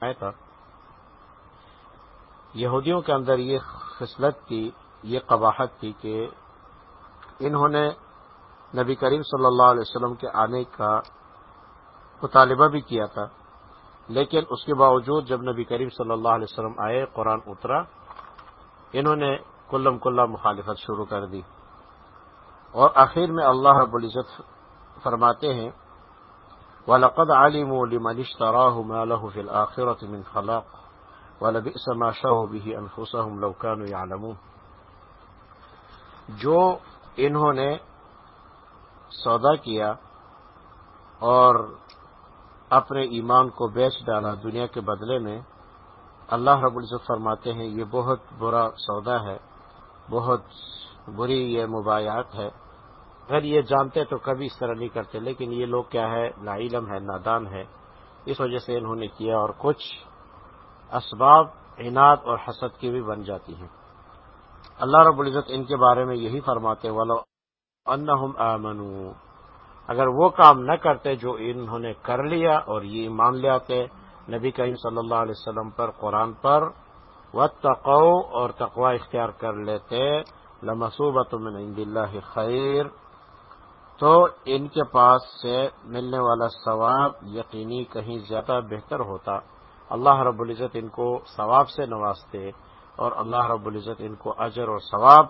آیا تھا۔ یہودیوں کے اندر یہ خصلت تھی، یہ قباحت تھی کہ انہوں نے نبی کریم صلی اللہ علیہ وسلم کے آنے کا مطالبہ بھی کیا تھا۔ لیکن اس کے باوجود جب نبی کریم صلی اللہ علیہ وسلم آئے، قرآن اترا، انہوں نے کلم کلّہ مخالفت شروع کر دی۔ اور آخر میں اللہ رب العزت فرماتے ہیں وَلَقَدْ عَلِمُوا لِمَنِ اشْتَرَاهُ مَا لَهُ فِي الْآخِرَةِ مِنْ خَلَاقٍ، وَلَبِئْسَ مَا شَرَوْا بِهِ أَنفُسَهُمْ لَوْ كَانُوا يَعْلَمُونَ. جو انہوں نے سودا کیا اور اپنے ایمان کو بیچ ڈالا دنیا کے بدلے میں، اللہ رب العزت فرماتے ہیں، یہ بہت برا سودا ہے، بہت بری یہ مباحت ہے۔ اگر یہ جانتے تو کبھی اس طرح نہیں کرتے، لیکن یہ لوگ کیا ہے لا علم ہے نادان ہے۔ اس وجہ سے انہوں نے کیا اور کچھ اسباب عناد اور حسد کی بھی بن جاتی ہیں۔ اللہ رب العزت ان کے بارے میں یہی فرماتے والو انہم آمنو اگر وہ کام نہ کرتے جو انہوں نے کر لیا اور یہ مان لے آتے، نبی کریم صلی اللہ علیہ وسلم پر، قرآن پر و تقو اور تقوا اختیار کر لیتے لمسوبت من عند اللہ خیر۔ تو ان کے پاس سے ملنے والا ثواب یقینی کہیں زیادہ بہتر ہوتا۔ اللہ رب العزت ان کو ثواب سے نوازتے اور اللہ رب العزت ان کو اجر اور ثواب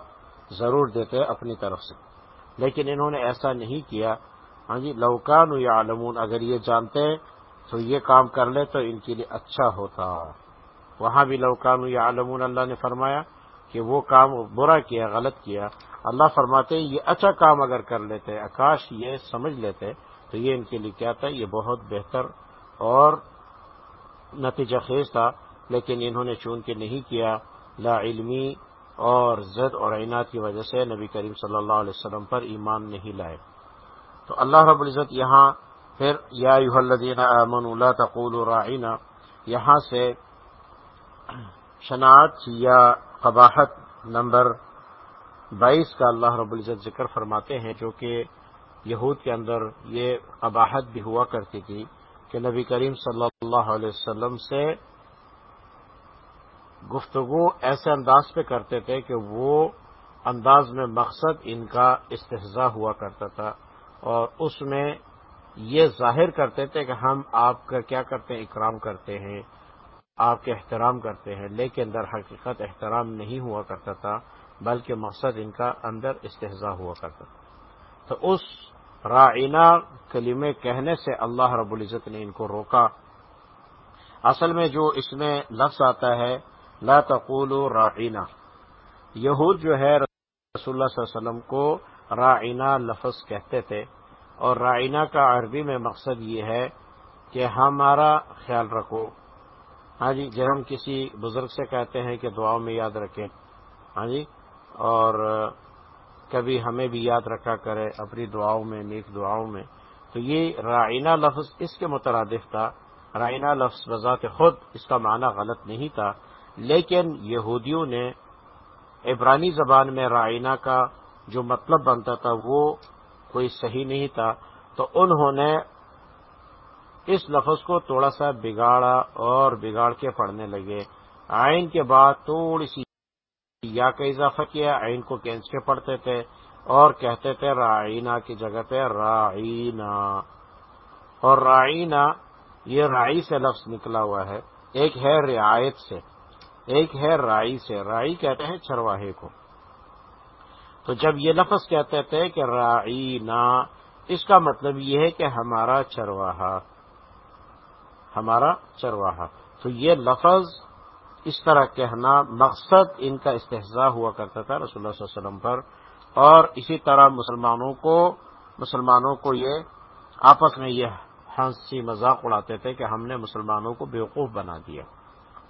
ضرور دیتے اپنی طرف سے۔ لیکن انہوں نے ایسا نہیں کیا۔ ہاں جی لوکان یا عالمون اگر یہ جانتے تو یہ کام کر لے تو ان کے لیے اچھا ہوتا۔ وہاں بھی لوکان یا عالمون اللہ نے فرمایا کہ وہ کام برا کیا، غلط کیا۔ اللہ فرماتے یہ اچھا کام اگر کر لیتے، آکاش یہ سمجھ لیتے، تو یہ ان کے لیے کیا تھا؟ یہ بہت بہتر اور نتیجہ خیز تھا، لیکن انہوں نے چون کے نہیں کیا، لا علمی اور زد اور عینات کی وجہ سے نبی کریم صلی اللہ علیہ وسلم پر ایمان نہیں لائے۔ تو اللہ رب العزت یہاں پھر، یا الدین امن اللہ تقول رائنا یہاں سے شناخت یا قباحت نمبر بائیس کا اللہ رب العزت ذکر فرماتے ہیں جو کہ یہود کے اندر یہ قباحت بھی ہوا کرتی تھی کہ نبی کریم صلی اللہ علیہ وسلم سے گفتگو ایسے انداز پہ کرتے تھے کہ وہ انداز میں مقصد ان کا استحضاء ہوا کرتا تھا اور اس میں یہ ظاہر کرتے تھے کہ ہم آپ کا کیا کرتے ہیں؟ اکرام کرتے ہیں، آپ کے احترام کرتے ہیں، لیکن در حقیقت احترام نہیں ہوا کرتا تھا۔ بلکہ مقصد ان کا اندر استحضاء ہوا کرتا تھا۔ تو اس رائنا کلمے کہنے سے اللہ رب العزت نے ان کو روکا۔ اصل میں جو اس میں لفظ آتا ہے، لا تقول رائنا یہود جو ہے، رسول اللہ صلی اللہ علیہ وسلم کو رائنا لفظ کہتے تھے۔ اور رائنا کا عربی میں مقصد یہ ہے کہ ہمارا خیال رکھو۔ ہاں جی جب ہم کسی بزرگ سے کہتے ہیں کہ دعاؤں میں یاد رکھیں۔ ہاں جی اور کبھی ہمیں بھی یاد رکھا کرے اپنی دعاؤں میں، نیک دعاؤں میں۔ تو یہ رائنا لفظ اس کے مترادف تھا۔ رائنا لفظ بذات خود اس کا معنی غلط نہیں تھا، لیکن یہودیوں نے عبرانی زبان میں رائنا کا جو مطلب بنتا تھا وہ کوئی صحیح نہیں تھا۔ تو انہوں نے اس لفظ کو تھوڑا سا بگاڑا اور بگاڑ کے پڑھنے لگے۔ آئین کے بعد تھوڑی سی یا کا اضافہ کیا آئین کو کینچ کے پڑھتے تھے اور کہتے تھے رائنا کی جگہ پہ رائنا اور رائنا یہ رائی سے لفظ نکلا ہوا ہے۔ ایک ہے رعایت سے، ایک ہے رائی سے۔ رائی کہتے ہیں چرواہے کو۔ تو جب یہ لفظ کہتے تھے کہ رائنا اس کا مطلب یہ ہے کہ ہمارا چرواہا ہمارا چرواہا۔ تو یہ لفظ اس طرح کہنا مقصد ان کا استحضاء ہوا کرتا تھا رسول اللہ صلی اللہ علیہ وسلم پر اور اسی طرح مسلمانوں کو مسلمانوں کو یہ آپس میں یہ ہنسی مذاق اڑاتے تھے کہ ہم نے مسلمانوں کو بیوقوف بنا دیا۔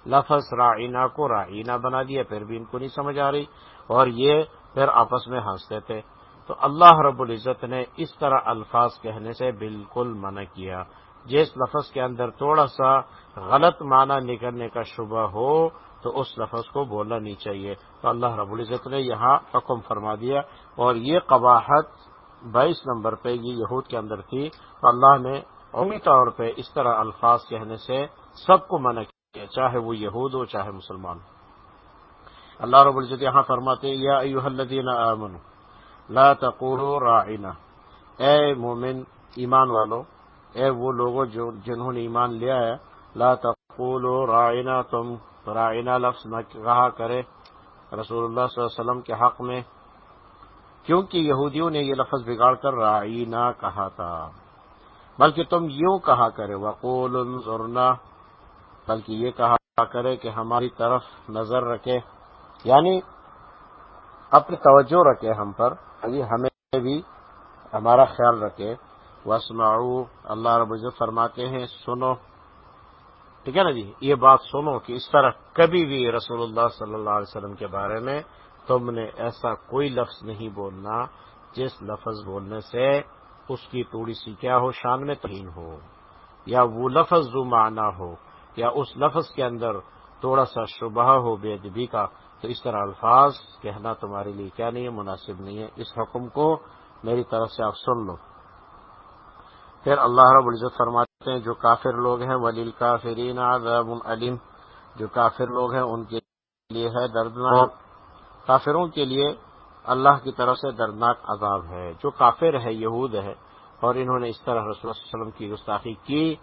لفظ رائنا کو رائنا بنا دیا، پھر بھی ان کو نہیں سمجھ آ رہی اور یہ پھر آپس میں ہنستے تھے۔ تو اللہ رب العزت نے اس طرح الفاظ کہنے سے بالکل منع کیا۔ جس لفظ کے اندر تھوڑا سا غلط معنی نکلنے کا شبہ ہو تو اس لفظ کو بولنا نہیں چاہیے۔ تو اللہ رب العزت نے یہاں حکم فرما دیا اور یہ قباحت بائیس نمبر پہ یہ یہود کے اندر تھی۔ تو اللہ نے عمی طور پہ اس طرح الفاظ کہنے سے سب کو منع کیا، چاہے وہ یہود ہو، چاہے مسلمان۔ اللہ رب العزت یہاں فرماتے یا ایوہ الذین آمنوا، لا تقولوا راعنا۔ اے مومن، ایمان والو اے وہ لوگوں جو جنہوں نے ایمان لیا ہے، لا تقولوا راعنا تم، راعنا لفظ نہ کہا کرے رسول اللہ صلی اللہ علیہ وسلم کے حق میں، کیونکہ یہودیوں نے یہ لفظ بگاڑ کر رائنا کہا تھا۔ بلکہ تم یوں کہا کرے، وقول انظرنا، بلکہ یہ کہا کرے کہ ہماری طرف نظر رکھے یعنی اپنی توجہ رکھے ہم پر یعنی ہمیں بھی ہمارا خیال رکھے۔ وسمعو اللہ رب العزت فرماتے ہیں، سنو۔ ٹھیک ہے نا جی؟ یہ بات سنو کہ اس طرح کبھی بھی رسول اللہ صلی اللہ علیہ وسلم کے بارے میں تم نے ایسا کوئی لفظ نہیں بولنا جس لفظ بولنے سے اس کی تھوڑی سی کیا ہو، شان میں تہین ہو۔ یا وہ لفظ جو معنی ہو، یا اس لفظ کے اندر تھوڑا سا شبہ ہو، بے ادبی کا، تو اس طرح الفاظ کہنا تمہارے لیے کیا نہیں ہے، مناسب نہیں ہے۔ اس حکم کو میری طرف سے آپ سن لو۔ پھر اللہ رب العزت فرماتے ہیں، جو کافر لوگ ہیں ولیل کافرین عذاب علیم جو کافر لوگ ہیں، ان کے لیے ہے دردناک۔ کافروں کے لیے اللہ کی طرف سے دردناک عذاب ہے۔ جو کافر ہے، یہود ہے، اور انہوں نے اس طرح رسول اللہ علیہ وسلم کی گستاخی کی۔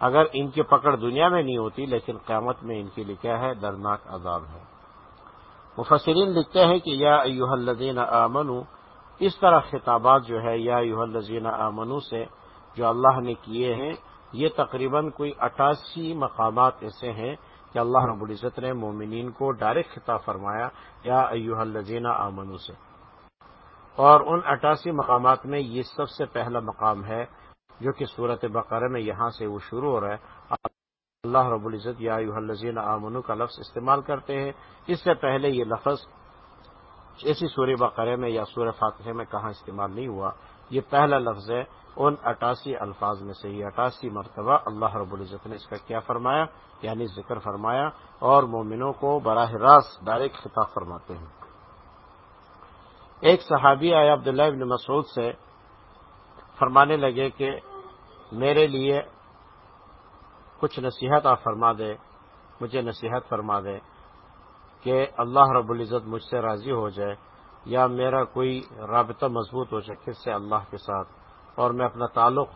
اگر ان کی پکڑ دنیا میں نہیں ہوتی، لیکن قیامت میں ان کے لیے کیا ہے؟ دردناک عذاب ہے۔ مفسرین لکھتے ہیں کہ یا ایوہ الذین آمنو اس طرح خطابات جو ہے، یا ایوہ الذین آمنو سے جو اللہ نے کیے ہیں، یہ تقریباً کوئی اٹھاسی مقامات ایسے ہیں کہ اللہ رب العزت نے مومنین کو ڈائریکٹ خطاب فرمایا، یا ایوہ الذین آمنو سے۔ اور ان اٹھاسی مقامات میں یہ سب سے پہلا مقام ہے، جو کہ صورت بقرہ میں یہاں سے وہ شروع ہو رہا ہے۔ اللہ رب العزت یا الزین آمنو کا لفظ استعمال کرتے ہیں۔ اس سے پہلے یہ لفظ ایسی سورہ بقرہ میں یا سورہ فاتحہ میں کہاں استعمال نہیں ہوا، یہ پہلا لفظ ہے، ان اٹاسی الفاظ میں سے یہ اٹاسی مرتبہ اللہ رب العزت نے اس کا کیا فرمایا یعنی ذکر فرمایا، اور مومنوں کو براہ راست ڈائریکٹ خطاب فرماتے ہیں۔ ایک صحابی آیا عبداللہ ابن مسعود سے، فرمانے لگے کہ میرے لیے کچھ نصیحت آپ فرما دے مجھے نصیحت فرما دے کہ اللہ رب العزت مجھ سے راضی ہو جائے یا میرا کوئی رابطہ مضبوط ہو جائے کس سے اللہ کے ساتھ، اور میں اپنا تعلق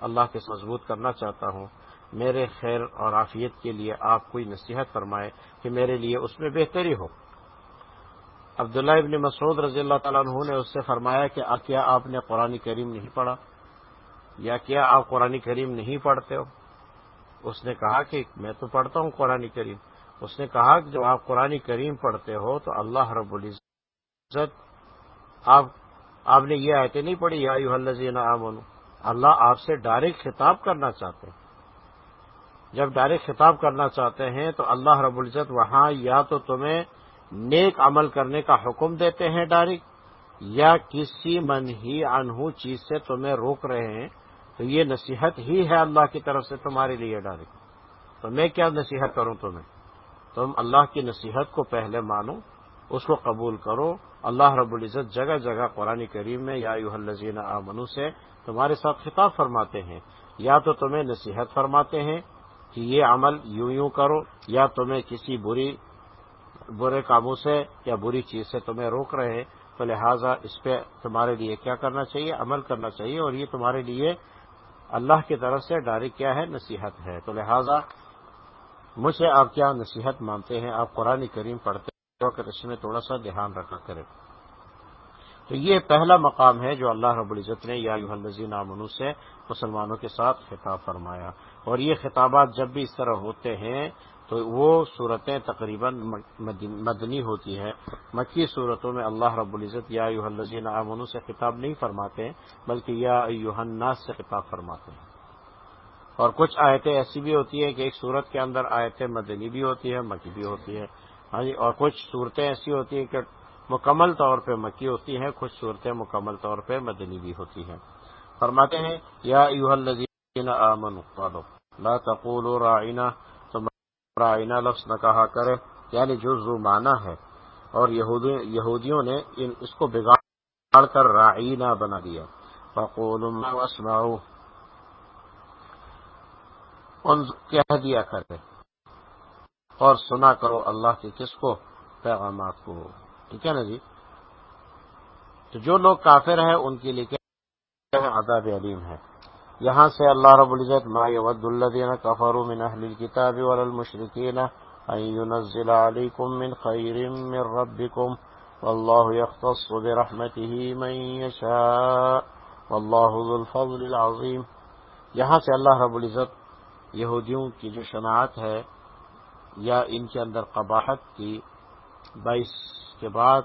اللہ کے مضبوط کرنا چاہتا ہوں، میرے خیر اور عافیت کے لیے آپ کوئی نصیحت فرمائے کہ میرے لیے اس میں بہتری ہو۔ عبداللہ ابن مسعود رضی اللہ تعالیٰ عنہ نے اس سے فرمایا کہ کیا آپ نے قرآن کریم نہیں پڑھا؟ یا کیا آپ قرآن کریم نہیں پڑھتے ہو؟ اس نے کہا کہ میں تو پڑھتا ہوں قرآن کریم۔ اس نے کہا کہ جب آپ قرآن کریم پڑھتے ہو تو اللہ رب العزت آپ آپ نے یہ آیتیں نہیں پڑھی، یا الزین آمن اللہ آپ سے ڈائریکٹ خطاب کرنا چاہتے ہیں۔ جب ڈائریکٹ خطاب کرنا چاہتے ہیں تو اللہ رب العزت وہاں یا تو تمہیں نیک عمل کرنے کا حکم دیتے ہیں ڈائریکٹ، یا کسی من ہی انہو چیز سے تمہیں روک رہے ہیں۔ تو یہ نصیحت ہی ہے اللہ کی طرف سے تمہارے لیے ڈائریکٹ۔ تو میں کیا نصیحت کروں تمہیں؟ تم اللہ کی نصیحت کو پہلے مانو، اس کو قبول کرو۔ اللہ رب العزت جگہ جگہ قرآن کریم میں یا الزین آمنو سے تمہارے ساتھ خطاب فرماتے ہیں۔ یا تو تمہیں نصیحت فرماتے ہیں کہ یہ عمل یوں یوں کرو، یا تمہیں کسی بری، برے کاموں سے یا بری چیز سے تمہیں روک رہے ہیں تو لہٰذا اس پہ تمہارے لیے کیا کرنا چاہیے؟ عمل کرنا چاہیے۔ اور یہ تمہارے لیے اللہ کی طرف سے ڈائریکٹ کیا ہے؟ نصیحت ہے۔ تو لہٰذا مجھ سے آپ کیا نصیحت مانتے ہیں؟ آپ قرآن کریم پڑھتے وقت اس میں تھوڑا سا دھیان رکھا کریں۔ تو یہ پہلا مقام ہے جو اللہ رب العزت نے یا الزین امنو سے مسلمانوں کے ساتھ خطاب فرمایا۔ اور یہ خطابات جب بھی اس طرح ہوتے ہیں تو وہ صورتیں تقریباً مدنی ہوتی ہیں۔ مکی صورتوں میں اللہ رب العزت یا الزین امنو سے خطاب نہیں فرماتے، بلکہ یا الناس سے خطاب فرماتے ہیں۔ اور کچھ آیتیں ایسی بھی ہوتی ہیں کہ ایک صورت کے اندر آیتیں مدنی بھی ہوتی ہے مکی بھی ہوتی ہے ہاں جی اور کچھ صورتیں ایسی ہوتی ہیں کہ مکمل طور پہ مکی ہوتی ہیں، کچھ صورتیں مکمل طور پہ مدنی بھی ہوتی ہیں۔ فرماتے ہیں، یا الذین آمنوا لا تقولوا راعنا تو راعنا لفظ نہ کہا کرے یعنی جو زو معنی ہے۔ اور یہودیوں نے اس کو بگاڑ کر رائنا بنا دیا۔ فقولوا اسمعوا کہہ دیا کرے اور سنا کرو اللہ کے کس کو پیغامات کو ٹھیک ہے نا جی؟ تو جو لوگ کافر ہیں ان کے لیے کیا عذاب علیم ہے؟ یہاں سے اللہ رب العزت، ما يود الذين كفروا من اهل الكتاب والمشركين ان ينزل عليكم من خير من ربكم والله يختص برحمته من يشاء والله ذو الفضل العظيم یہاں سے اللہ رب العزت یہودیوں کی جو شناعت ہے یا ان کے اندر قباحت کی، بائیس کے بعد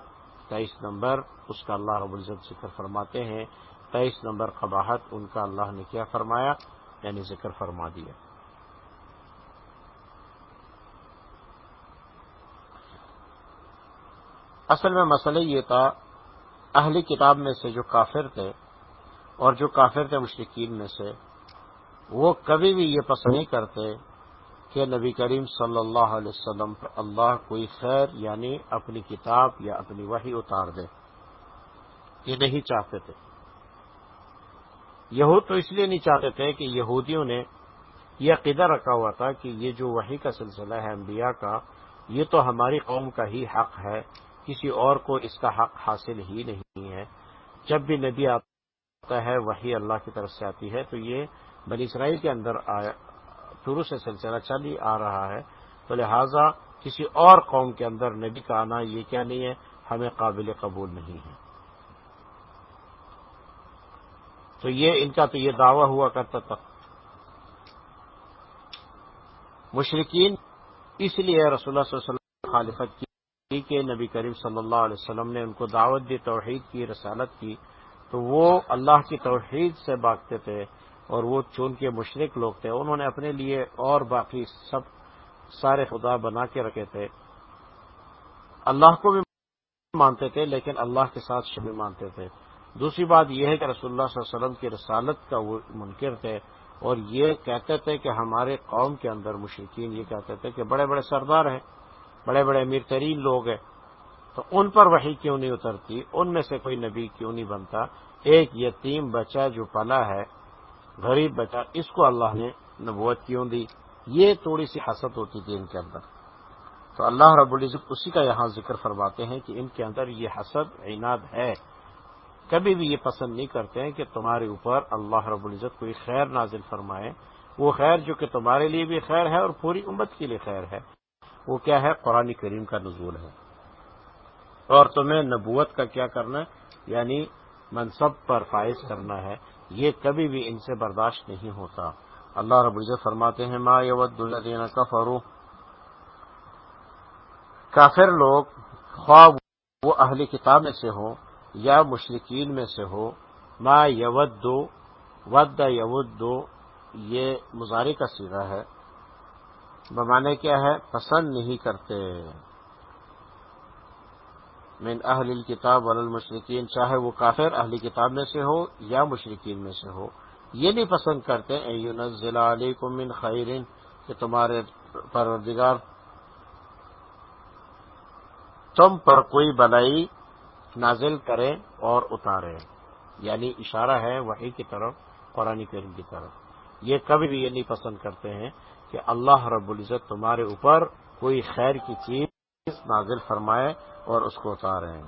تیئیس نمبر اس کا اللہ رب العزت ذکر فرماتے ہیں۔ تیئیس نمبر قباحت ان کا اللہ نے کیا فرمایا یعنی ذکر فرما دیا۔ اصل میں مسئلہ یہ تھا، اہلی کتاب میں سے جو کافر تھے اور جو کافر تھے مشرقین میں سے وہ کبھی بھی یہ پسند نہیں کرتے کہ نبی کریم صلی اللہ علیہ وسلم پر اللہ کوئی خیر یعنی اپنی کتاب یا اپنی وحی اتار دے۔ یہ نہیں چاہتے تھے۔ یہود تو اس لیے نہیں چاہتے تھے کہ یہودیوں نے یہ عقیدہ رکھا ہوا تھا کہ یہ جو وہی کا سلسلہ ہے انبیاء کا، یہ تو ہماری قوم کا ہی حق ہے، کسی اور کو اس کا حق حاصل ہی نہیں ہے۔ جب بھی نبی آتا ہے وہی اللہ کی طرف سے آتی ہے، تو یہ بنی اسرائیل کے اندر شروع سے سلسلہ چل ہی آ رہا ہے، تو لہذا کسی اور قوم کے اندر نبی کا آنا یہ کیا نہیں ہے، ہمیں قابل قبول نہیں ہے۔ تو یہ، ان کا تو یہ دعویٰ ہوا کرتا تھا۔ مشرقین اس لیے رسول اللہ صلی اللہ علیہ وسلم خالفت کی کہ نبی کریم صلی اللہ علیہ وسلم نے ان کو دعوت دی، توحید کی، رسالت کی، تو وہ اللہ کی توحید سے باغتے تھے۔ اور وہ چون کے مشرق لوگ تھے، انہوں نے اپنے لیے اور باقی سب سارے خدا بنا کے رکھے تھے۔ اللہ کو بھی مانتے تھے، لیکن اللہ کے ساتھ شبھی مانتے تھے۔ دوسری بات یہ ہے کہ رسول اللہ صلی اللہ علیہ وسلم کی رسالت کا وہ منکر تھے، اور یہ کہتے تھے کہ ہمارے قوم کے اندر مشرقین یہ کہتے تھے کہ بڑے بڑے سردار ہیں، بڑے بڑے امیر ترین لوگ ہیں۔ تو ان پر وہی کیوں نہیں اترتی؟ ان میں سے کوئی نبی کیوں نہیں بنتا؟ ایک یتیم بچہ جو پلا ہے غریب بچہ اس کو اللہ نے نبوت کیوں دی؟ یہ تھوڑی سی حسد ہوتی تھی ان کے اندر۔ تو اللہ رب العزت اسی کا یہاں ذکر فرماتے ہیں کہ ان کے اندر یہ حسد، عناد ہے۔ کبھی بھی یہ پسند نہیں کرتے ہیں کہ تمہارے اوپر اللہ رب العزت کوئی خیر نازل فرمائے۔ وہ خیر جو کہ تمہارے لیے بھی خیر ہے اور پوری امت کے لیے خیر ہے۔ وہ کیا ہے؟ قرآن کریم کا نزول ہے۔ اور تمہیں نبوت کا کیا کرنا ہے؟ یعنی منصب پر فائز کرنا ہے۔ یہ کبھی بھی ان سے برداشت نہیں ہوتا۔ اللہ رب العزت فرماتے ہیں، ما یود الدین کفرو کافر لوگ خواب وہ اہلی کتاب میں سے ہوں یا مشرقین میں سے ہو ما یود دو ود یود، یہ مظاہرے کا سیدھا ہے۔ بمانے کیا ہے؟ پسند نہیں کرتے۔ من اہل الکتاب والمشرقین چاہے وہ کافر اہلی کتاب میں سے ہو یا مشرقین میں سے ہو۔ یہ نہیں پسند کرتے نزل علیکم من خیرین کہ تمہارے پروردگار تم پر کوئی بلائی نازل کرے اور اتارے یعنی اشارہ ہے وہی کی طرف، قرآن کریم کی طرف۔ یہ کبھی بھی یہ نہیں پسند کرتے ہیں کہ اللہ رب العزت تمہارے اوپر کوئی خیر کی چیز نازل فرمائے اور اس کو اتارے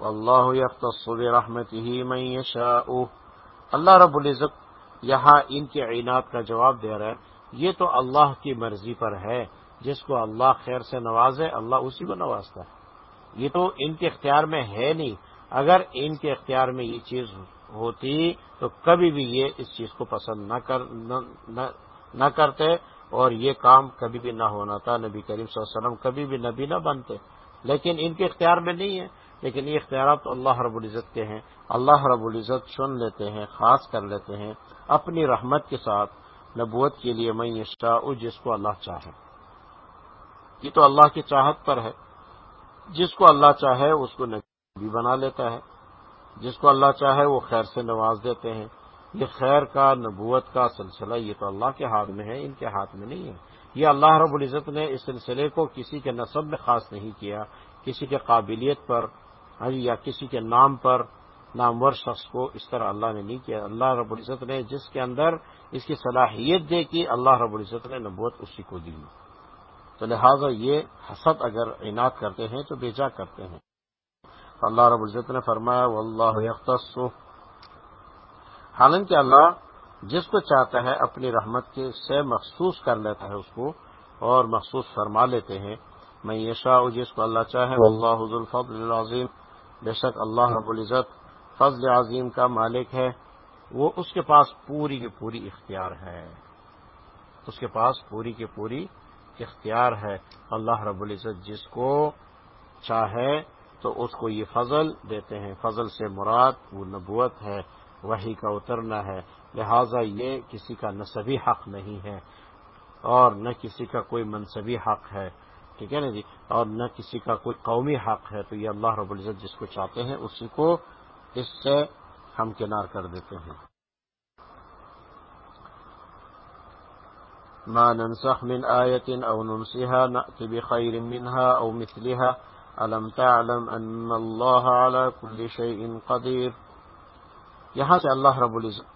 اللہ یختص رحمت ہی میں اللہ رب العزت یہاں ان کے عینات کا جواب دے رہا ہے۔ یہ تو اللہ کی مرضی پر ہے، جس کو اللہ خیر سے نوازے اللہ اسی کو نوازتا ہے۔ یہ تو ان کے اختیار میں ہے نہیں۔ اگر ان کے اختیار میں یہ چیز ہوتی تو کبھی بھی یہ اس چیز کو پسند نہ کر نہ کرتے۔ اور یہ کام کبھی بھی نہ ہونا تھا، نبی کریم صلی اللہ علیہ وسلم کبھی بھی نبی نہ بنتے۔ لیکن ان کے اختیار میں نہیں ہے۔ لیکن یہ اختیارات تو اللہ رب العزت کے ہیں۔ اللہ رب العزت چن لیتے ہیں، خاص کر لیتے ہیں اپنی رحمت کے ساتھ نبوت کے لیے میں یہ جس کو اللہ چاہے۔ یہ تو اللہ کی چاہت پر ہے۔ جس کو اللہ چاہے، اس کو نبی بنا لیتا ہے۔ جس کو اللہ چاہے، وہ خیر سے نواز دیتے ہیں۔ یہ خیر کا، نبوت کا سلسلہ، یہ تو اللہ کے ہاتھ میں ہے، ان کے ہاتھ میں نہیں ہے۔ یہ اللہ رب العزت نے اس سلسلے کو کسی کے نصب میں خاص نہیں کیا، کسی کے قابلیت پر ہاں جی، یا کسی کے نام پر، نامور شخص کو اس طرح اللہ نے نہیں کیا۔ اللہ رب العزت نے جس کے اندر اس کی صلاحیت دے کی اللہ رب العزت نے نبوت اسی کو دی۔ تو لہذا یہ حسد اگر عناد کرتے ہیں تو بیجا کرتے ہیں۔ اللہ رب العزت نے فرمایا، واللہ یختص حالانکہ اللہ جس کو چاہتا ہے اپنی رحمت کے سے مخصوص کر لیتا ہے اس کو اور مخصوص فرما لیتے ہیں۔ میں یہ شاہ جس کو اللہ چاہے اللہ حض الفضل العظیم۔ بے شک اللہ رب العزت فضل عظیم کا مالک ہے۔ وہ اس کے پاس پوری کی پوری اختیار ہے۔ اس کے پاس پوری کی پوری اختیار ہے۔ اللہ رب العزت جس کو چاہے تو اس کو یہ فضل دیتے ہیں۔ فضل سے مراد وہ نبوت ہے۔ وہی کا اترنا ہے۔ لہذا یہ کسی کا نصبی حق نہیں ہے اور نہ کسی کا کوئی منصبی حق ہے۔ ٹھیک ہے نا جی؟ اور نہ کسی کا کوئی قومی حق ہے۔ تو یہ اللہ رب العزت جس کو چاہتے ہیں، اسی کو اس سے ہم کنار کر دیتے ہیں۔ ما ننسخ من آية أو ننسها نأتي بخير منها أو مثلها ألم تعلم أن الله على كل شيء قدير یہاں سے اللہ رب العزت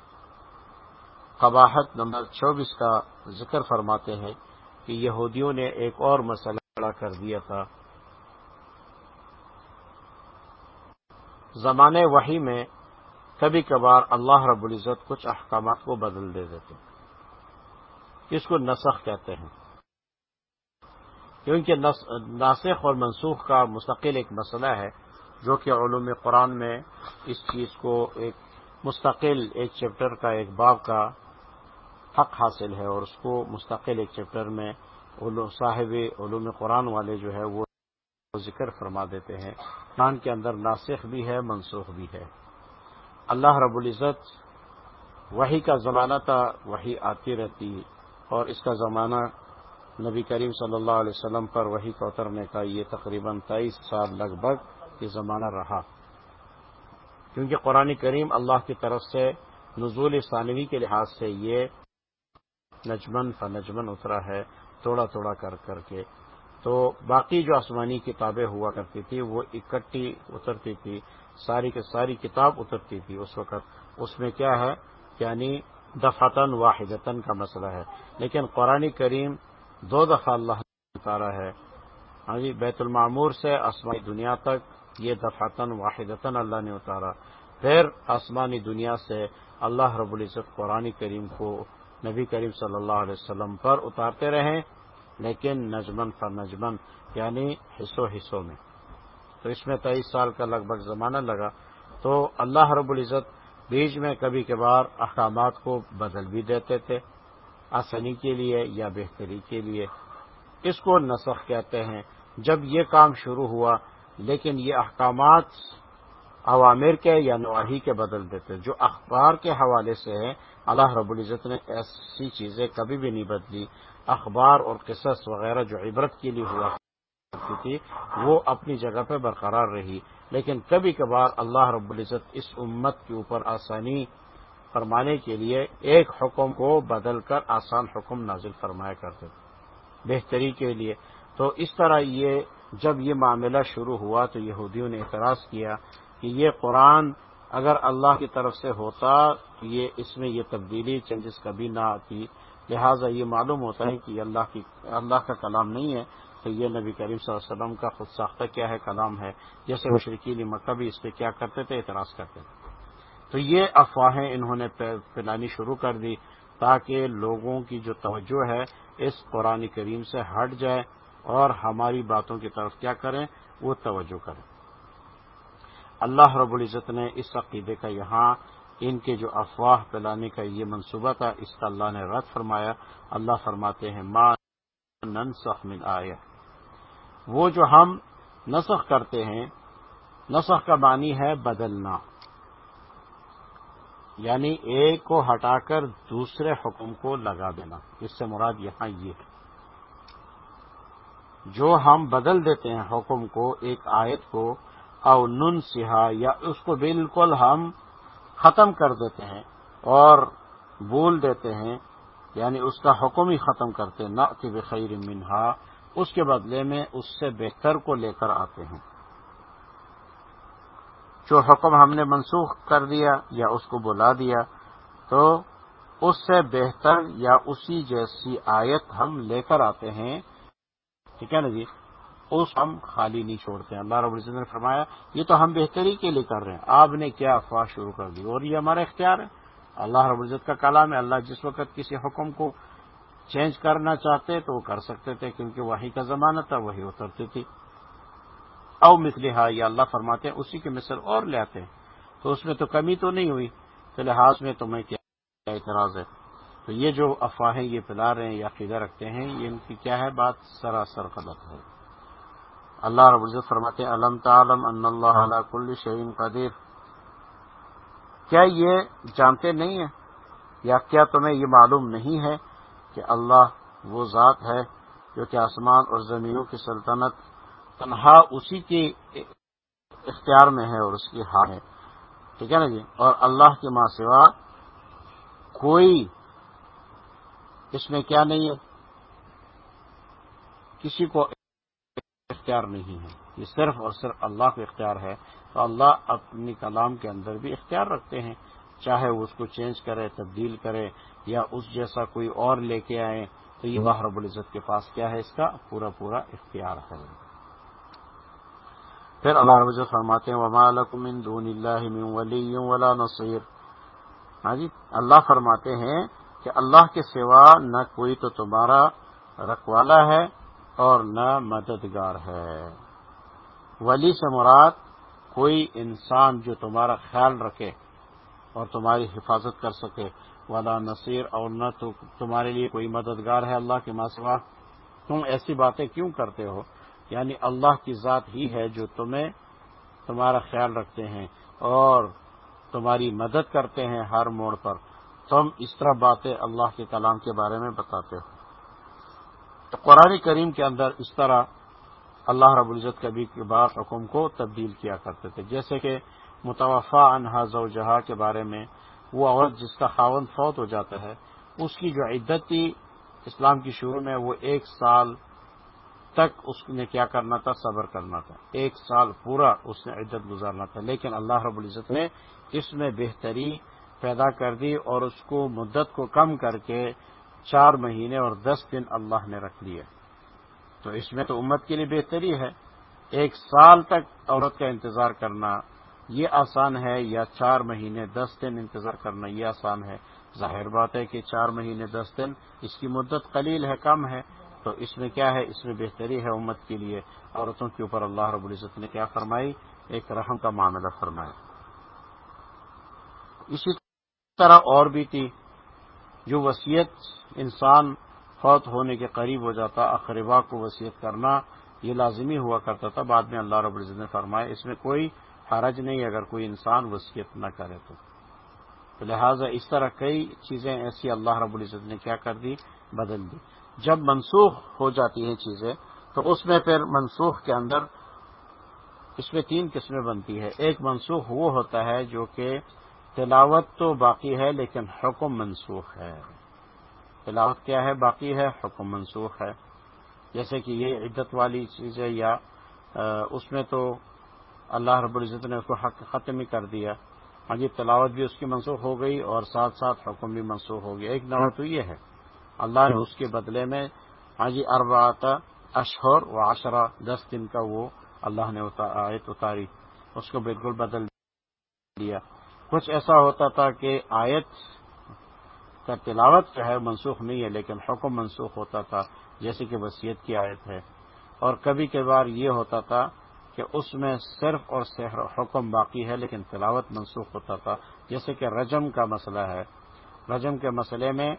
قباحت نمبر چوبیس کا ذکر فرماتے ہیں کہ یہودیوں نے ایک اور مسئلہ کھڑا کر دیا تھا۔ زمانے وحی میں کبھی کبھار اللہ رب العزت کچھ احکامات کو بدل دے دیتے اس کو نسخ کہتے ہیں۔ کیونکہ ناسخ اور منسوخ کا مستقل ایک مسئلہ ہے، جو کہ علوم قرآن میں اس چیز کو ایک مستقل ایک چیپٹر کا ایک باب کا حق حاصل ہے اور اس کو مستقل ایک چیپٹر میں صاحب علوم قرآن والے جو ہے وہ ذکر فرما دیتے ہیں۔ قرآن کے اندر ناسخ بھی ہے، منسوخ بھی ہے۔ اللہ رب العزت وہی کا زمانہ تھا وہی آتی رہتی اور اس کا زمانہ نبی کریم صلی اللہ علیہ وسلم پر وہی کا اترنے کا یہ تقریباً تیئیس سال لگ بھگ یہ زمانہ رہا۔ کیونکہ قرآن کریم اللہ کی طرف سے نزول ثانوی کے لحاظ سے یہ نجمن فنجمن اترا ہے، توڑا توڑا کر کر کے۔ تو باقی جو آسمانی کتابیں ہوا کرتی تھی، وہ اکٹھی اترتی تھی۔ ساری کے ساری کتاب اترتی تھی اس وقت۔ اس میں کیا ہے؟ یعنی دفاتن واحدتن کا مسئلہ ہے۔ لیکن قرآن کریم دو دفعہ اللہ اتارا ہے۔ ہاں جی بیت المعمور سے آسمانی دنیا تک یہ دفاتن واحدتن اللہ نے اتارا۔ پھر آسمانی دنیا سے اللہ رب العزت قرآن کریم کو نبی کریم صلی اللہ علیہ وسلم پر اتارتے رہے، لیکن نجمن فر نجمن یعنی حصوں حصوں میں۔ تو اس میں تیئیس سال کا لگ بھگ زمانہ لگا۔ تو اللہ رب العزت بیچ میں کبھی کبھار احکامات کو بدل بھی دیتے تھے، آسانی کے لیے یا بہتری کے لیے۔ اس کو نسخ کہتے ہیں۔ جب یہ کام شروع ہوا لیکن یہ احکامات عوامر کے یا نواحی کے بدل دیتے جو اخبار کے حوالے سے ہے اللہ رب العزت نے ایسی چیزیں کبھی بھی نہیں بدلی۔ اخبار اور قصص وغیرہ جو عبرت کے لیے ہوا کرتی تھی، وہ اپنی جگہ پہ برقرار رہی۔ لیکن کبھی کبھار اللہ رب العزت اس امت کے اوپر آسانی فرمانے کے لیے ایک حکم کو بدل کر آسان حکم نازل فرمایا کرتے تھے۔ بہتری کے لیے۔ تو اس طرح یہ جب یہ معاملہ شروع ہوا تو یہودیوں نے اعتراض کیا کہ یہ قرآن اگر اللہ کی طرف سے ہوتا تو یہ اس میں یہ تبدیلی چینجز کبھی نہ آتی۔ لہٰذا یہ معلوم ہوتا ہے کہ اللہ کی اللہ کا کلام نہیں ہے تو یہ نبی کریم صلی اللہ علیہ وسلم کا خود ساختہ کیا ہے کلام ہے۔ جیسے مشرقی مکہ بھی اس پہ کیا کرتے تھے؟ اعتراض کرتے تھے۔ تو یہ افواہیں انہوں نے پھیلانی شروع کر دی تاکہ لوگوں کی جو توجہ ہے اس قرآن کریم سے ہٹ جائے۔ اور ہماری باتوں کی طرف کیا کریں، وہ توجہ کریں۔ اللہ رب العزت نے اس عقیدے کا یہاں، ان کے جو افواہ پھیلانے کا یہ منصوبہ تھا، اس کا اللہ نے رد فرمایا۔ اللہ فرماتے ہیں ماں ننسخ من آیا وہ جو ہم نسخ کرتے ہیں، نسخ کا معنی ہے بدلنا۔ یعنی ایک کو ہٹا کر دوسرے حکم کو لگا دینا۔ اس سے مراد یہاں یہ ہے۔ جو ہم بدل دیتے ہیں حکم کو، ایک آیت کو، او نن سہا یا اس کو بالکل ہم ختم کر دیتے ہیں اور بول دیتے ہیں یعنی اس کا حکم ہی ختم کرتے نہ کہ بخیر منہا۔ اس کے بدلے میں اس سے بہتر کو لے کر آتے ہیں۔ جو حکم ہم نے منسوخ کر دیا یا اس کو بلا دیا، تو اس سے بہتر یا اسی جیسی آیت ہم لے کر آتے ہیں۔ ٹھیک ہے نا جی؟ اس ہم خالی نہیں چھوڑتے ہیں۔ اللہ رب العزت نے فرمایا، یہ تو ہم بہتری کے لیے کر رہے ہیں۔ آپ نے کیا افواہ شروع کر دی؟ اور یہ ہمارا اختیار ہے۔ اللہ رب العزت کا کلام ہے۔ اللہ جس وقت کسی حکم کو چینج کرنا چاہتے تو وہ کر سکتے تھے، کیونکہ وہی کا زمانہ تھا، وہی اترتی تھی۔ او مثلحا یا اللہ فرماتے ہیں، اسی کے مثل اور لے آتے ہیں۔ تو اس میں تو کمی تو نہیں ہوئی تو لحاظ میں تمہیں کیا اعتراض ہے؟ تو یہ جو افواہیں یہ پلا رہے ہیں یا فضا رکھتے ہیں، یہ ان کی کیا ہے بات؟ سراسر غلط ہے۔ اللہ رب العزت فرماتے ہیں علم تعلم ان اللہ علی کل شعین قدیر کیا یہ جانتے نہیں ہیں؟ یا کیا تمہیں یہ معلوم نہیں ہے کہ اللہ وہ ذات ہے جو کہ آسمان اور زمینوں کی سلطنت تنہا اسی کے اختیار میں ہے اور اس کی ہار ہے؟ ٹھیک ہے نا جی؟ اور اللہ کے ماں سوا کوئی اس میں کیا نہیں ہے؟ کسی کو اختیار نہیں ہے۔ یہ صرف اور صرف اللہ کو اختیار ہے۔ تو اللہ اپنی کلام کے اندر بھی اختیار رکھتے ہیں۔ چاہے وہ اس کو چینج کرے، تبدیل کرے، یا اس جیسا کوئی اور لے کے آئے، تو یہ اللہ رب العزت کے پاس کیا ہے؟ اس کا پورا پورا اختیار ہے۔ پھر اللہ رب العزت فرماتے ہیں، وما من دون اللہ من ولی ولا نصیر ہاں جی اللہ فرماتے ہیں کہ اللہ کے سوا نہ کوئی تو تمہارا رکوالا ہے اور نہ مددگار ہے۔ ولی سے مراد کوئی انسان جو تمہارا خیال رکھے اور تمہاری حفاظت کر سکے۔ والا نصیر اور نہ تو تمہارے لیے کوئی مددگار ہے اللہ کے ماسوا تم ایسی باتیں کیوں کرتے ہو؟ یعنی اللہ کی ذات ہی ہے جو تمہیں تمہارا خیال رکھتے ہیں اور تمہاری مدد کرتے ہیں ہر موڑ پر۔ تم اس طرح باتیں اللہ کے کلام کے بارے میں بتاتے ہو۔ تو قرآن کریم کے اندر اس طرح اللہ رب العزت کبھی بار حکم کو تبدیل کیا کرتے تھے۔ جیسے کہ متوفع انہا جہاں کے بارے میں وہ عورت جس کا خاون فوت ہو جاتا ہے، اس کی جو عدت تھی اسلام کی شروع میں وہ ایک سال تک اس نے کیا کرنا تھا؟ صبر کرنا تھا۔ ایک سال پورا اس نے عدت گزارنا تھا۔ لیکن اللہ رب العزت نے اس میں بہتری پیدا کر دی اور اس کو مدت کو کم کر کے چار مہینے اور دس دن اللہ نے رکھ لیا تو اس میں تو امت کے لیے بہتری ہے۔ ایک سال تک عورت کا انتظار کرنا یہ آسان ہے یا چار مہینے دس دن انتظار کرنا یہ آسان ہے۔ ظاہر بات ہے کہ چار مہینے دس دن اس کی مدت قلیل ہے، کم ہے۔ تو اس میں کیا ہے؟ اس میں بہتری ہے امت کے لیے۔ عورتوں کے اوپر اللہ رب العزت نے کیا فرمائی؟ ایک رحم کا معاملہ فرمایا۔ اسی طرح اور بھی تھی جو وسیعت انسان فوت ہونے کے قریب ہو جاتا اقربا کو وسیعت کرنا، یہ لازمی ہوا کرتا تھا۔ بعد میں اللہ رب العزت نے فرمایا، اس میں کوئی حرج نہیں اگر کوئی انسان وسیعت نہ کرے تو۔ لہٰذا اس طرح کئی چیزیں ایسی اللہ رب العزت نے کیا کر دی، بدل دی۔ جب منسوخ ہو جاتی ہیں چیزیں، تو اس میں پھر منسوخ کے اندر اس میں تین قسمیں بنتی ہے ایک منسوخ وہ ہوتا ہے جو کہ تلاوت تو باقی ہے لیکن حکم منسوخ ہے۔ تلاوت کیا ہے؟ باقی ہے، حکم منسوخ ہے۔ جیسے کہ یہ عدت والی چیز ہے یا اس میں تو اللہ رب العزت نے اس کو حق ختم ہی کر دیا۔ ہاں جی تلاوت بھی اس کی منسوخ ہو گئی اور ساتھ ساتھ حکم بھی منسوخ ہو گیا۔ ایک نمبر تو یہ ہے، اللہ نے اس کے بدلے میں ہاں جی اربات اشہر و عشرہ، دس دن کا وہ اللہ نے آیت اتاری، اس کو بالکل بدل دیا۔ کچھ ایسا ہوتا تھا کہ آیت کا تلاوت جو ہے منسوخ نہیں ہے، لیکن حکم منسوخ ہوتا تھا، جیسے کہ وصیت کی آیت ہے۔ اور کبھی کبھار یہ ہوتا تھا کہ اس میں صرف اور صرف حکم باقی ہے، لیکن تلاوت منسوخ ہوتا تھا۔ جیسے کہ رجم کا مسئلہ ہے۔ رجم کے مسئلے میں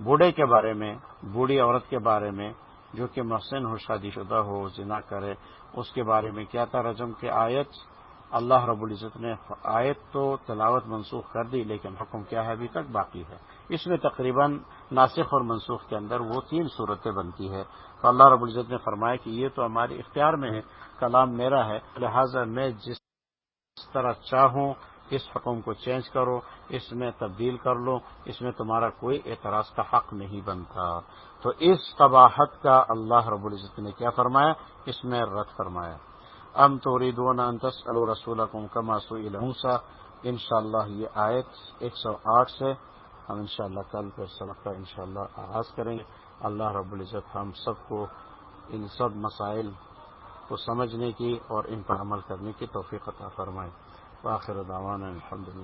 بوڑھے کے بارے میں، بوڑھی عورت کے بارے میں، جو کہ محسن ہو، شادی شدہ ہو، زنا کرے، اس کے بارے میں کیا تھا؟ رجم کے آیت اللہ رب العزت نے آیت تو تلاوت منسوخ کر دی، لیکن حکم کیا ہے ابھی تک باقی ہے۔ اس میں تقریباً ناسخ اور منسوخ کے اندر وہ تین صورتیں بنتی ہے تو اللہ رب العزت نے فرمایا کہ یہ تو ہمارے اختیار میں ہے، کلام میرا ہے۔ لہٰذا میں جس طرح چاہوں، اس حکم کو چینج کرو، اس میں تبدیل کر لو، اس میں تمہارا کوئی اعتراض کا حق نہیں بنتا۔ تو اس قباحت کا اللہ رب العزت نے کیا فرمایا؟ اس میں رد فرمایا۔ ام توریدون ان تسألوا رسولکم کما سئل شاء انشاءاللہ یہ آیت ایک سو آٹھ سے ہم انشاءاللہ کل پھر سبق کا انشاءاللہ آغاز کریں گے۔ اللہ رب العزت ہم سب کو ان سب مسائل کو سمجھنے کی اور ان پر عمل کرنے کی توفیق عطا فرمائے۔ واخر دعوانا الحمدللہ۔